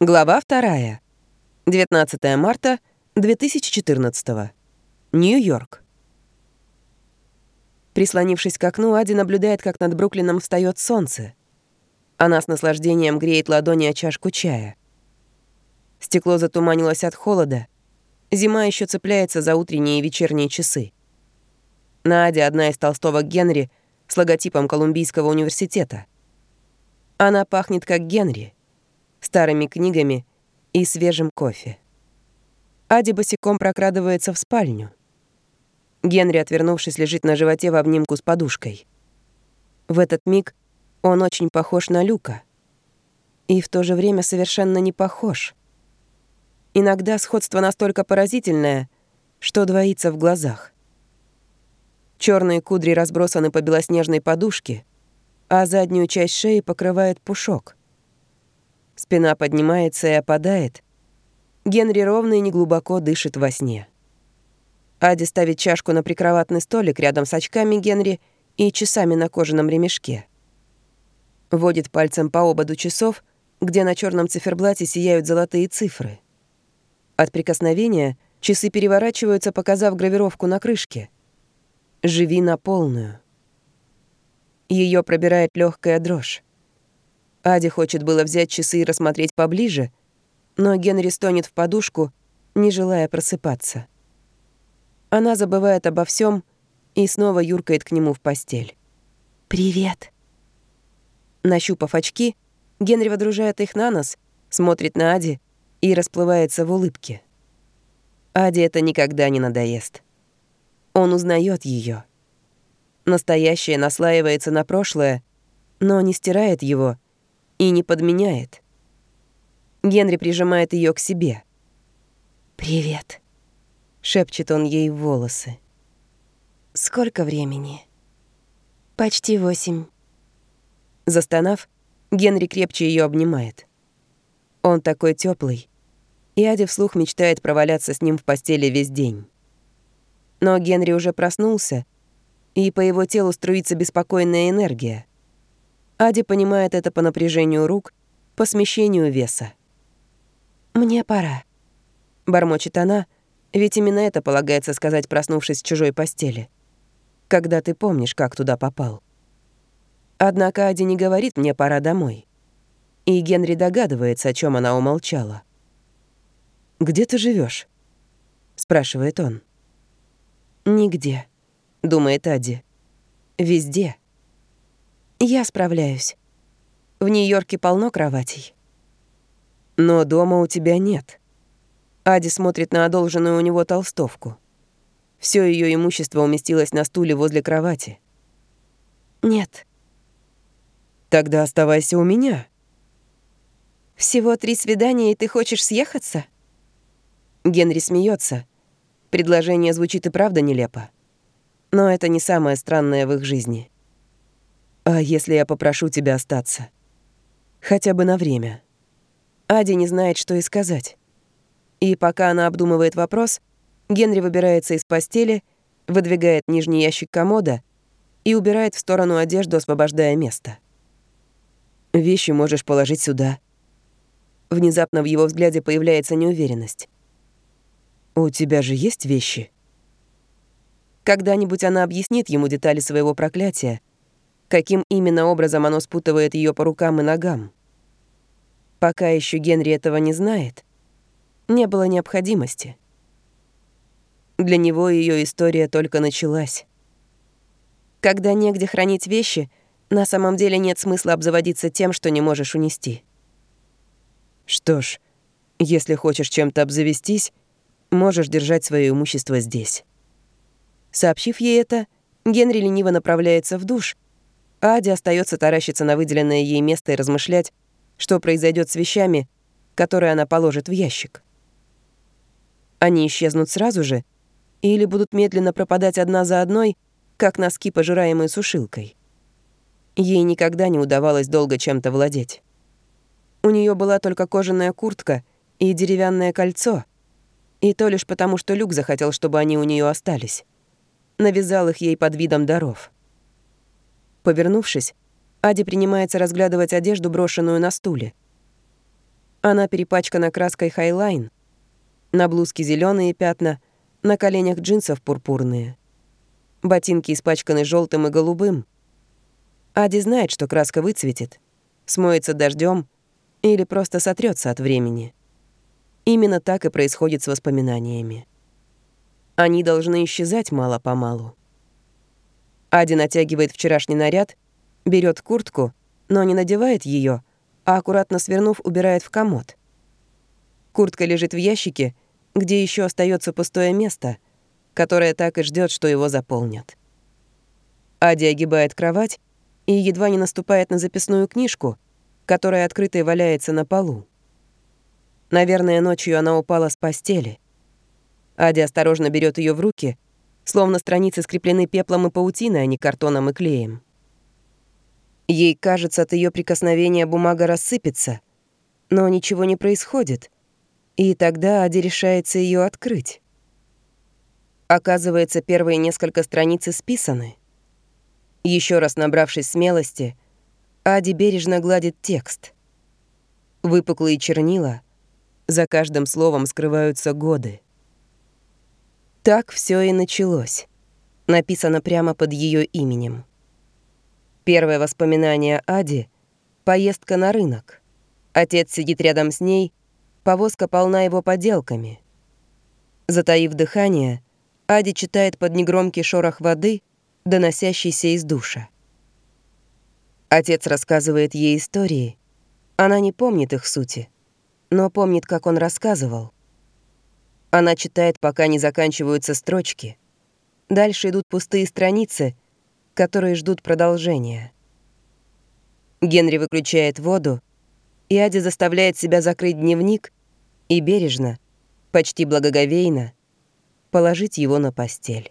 Глава 2. 19 марта 2014. Нью-Йорк. Прислонившись к окну, Ади наблюдает, как над Бруклином встает солнце. Она с наслаждением греет ладони о чашку чая. Стекло затуманилось от холода. Зима еще цепляется за утренние и вечерние часы. На Аде одна из толстовок Генри с логотипом Колумбийского университета. Она пахнет как Генри — старыми книгами и свежим кофе. Ади босиком прокрадывается в спальню. Генри, отвернувшись, лежит на животе в обнимку с подушкой. В этот миг он очень похож на Люка. И в то же время совершенно не похож. Иногда сходство настолько поразительное, что двоится в глазах. Черные кудри разбросаны по белоснежной подушке, а заднюю часть шеи покрывает пушок — Спина поднимается и опадает. Генри ровно и неглубоко дышит во сне. Ади ставит чашку на прикроватный столик рядом с очками Генри и часами на кожаном ремешке. Водит пальцем по ободу часов, где на черном циферблате сияют золотые цифры. От прикосновения часы переворачиваются, показав гравировку на крышке. «Живи на полную». Ее пробирает легкая дрожь. Ади хочет было взять часы и рассмотреть поближе, но Генри стонет в подушку, не желая просыпаться. Она забывает обо всем и снова юркает к нему в постель. «Привет». Нащупав очки, Генри водружает их на нос, смотрит на Ади и расплывается в улыбке. Ади это никогда не надоест. Он узнает ее. Настоящее наслаивается на прошлое, но не стирает его — и не подменяет. Генри прижимает ее к себе. «Привет», — шепчет он ей в волосы. «Сколько времени?» «Почти восемь». Застонав, Генри крепче ее обнимает. Он такой теплый, и Ади вслух мечтает проваляться с ним в постели весь день. Но Генри уже проснулся, и по его телу струится беспокойная энергия — Ади понимает это по напряжению рук, по смещению веса. «Мне пора», — бормочет она, ведь именно это полагается сказать, проснувшись в чужой постели. Когда ты помнишь, как туда попал. Однако Ади не говорит «мне пора домой». И Генри догадывается, о чем она умолчала. «Где ты живешь? спрашивает он. «Нигде», — думает Ади. «Везде». Я справляюсь. В Нью-Йорке полно кроватей. Но дома у тебя нет. Ади смотрит на одолженную у него толстовку. Все ее имущество уместилось на стуле возле кровати. Нет. Тогда оставайся у меня. Всего три свидания, и ты хочешь съехаться? Генри смеется. Предложение звучит и правда нелепо. Но это не самое странное в их жизни. «А если я попрошу тебя остаться? Хотя бы на время». Ади не знает, что и сказать. И пока она обдумывает вопрос, Генри выбирается из постели, выдвигает нижний ящик комода и убирает в сторону одежду, освобождая место. «Вещи можешь положить сюда». Внезапно в его взгляде появляется неуверенность. «У тебя же есть вещи?» Когда-нибудь она объяснит ему детали своего проклятия, каким именно образом оно спутывает ее по рукам и ногам. Пока еще Генри этого не знает, не было необходимости. Для него ее история только началась. Когда негде хранить вещи, на самом деле нет смысла обзаводиться тем, что не можешь унести. Что ж, если хочешь чем-то обзавестись, можешь держать свое имущество здесь. Сообщив ей это, Генри лениво направляется в душ, а Аде остается таращиться на выделенное ей место и размышлять, что произойдет с вещами, которые она положит в ящик. Они исчезнут сразу же или будут медленно пропадать одна за одной, как носки, пожираемые сушилкой. Ей никогда не удавалось долго чем-то владеть. У нее была только кожаная куртка и деревянное кольцо, и то лишь потому, что Люк захотел, чтобы они у нее остались. Навязал их ей под видом даров. Повернувшись, Адди принимается разглядывать одежду, брошенную на стуле. Она перепачкана краской Хай-Лайн. На блузке зеленые пятна, на коленях джинсов пурпурные. Ботинки испачканы желтым и голубым. Адди знает, что краска выцветит, смоется дождем или просто сотрется от времени. Именно так и происходит с воспоминаниями. Они должны исчезать мало-помалу. Ади натягивает вчерашний наряд, берет куртку, но не надевает ее, а аккуратно свернув, убирает в комод. Куртка лежит в ящике, где еще остается пустое место, которое так и ждет, что его заполнят. Ади огибает кровать и едва не наступает на записную книжку, которая открытой валяется на полу. Наверное, ночью она упала с постели. Ади осторожно берет ее в руки, словно страницы скреплены пеплом и паутиной, а не картоном и клеем. Ей кажется, от ее прикосновения бумага рассыпется, но ничего не происходит, и тогда Ади решается ее открыть. Оказывается, первые несколько страниц исписаны. Еще раз набравшись смелости, Ади бережно гладит текст. Выпуклые чернила, за каждым словом скрываются годы. Так все и началось. Написано прямо под ее именем. Первое воспоминание Ади — поездка на рынок. Отец сидит рядом с ней, повозка полна его поделками. Затаив дыхание, Ади читает под негромкий шорох воды, доносящийся из душа. Отец рассказывает ей истории. Она не помнит их сути, но помнит, как он рассказывал. Она читает, пока не заканчиваются строчки. Дальше идут пустые страницы, которые ждут продолжения. Генри выключает воду, и Ади заставляет себя закрыть дневник и бережно, почти благоговейно, положить его на постель.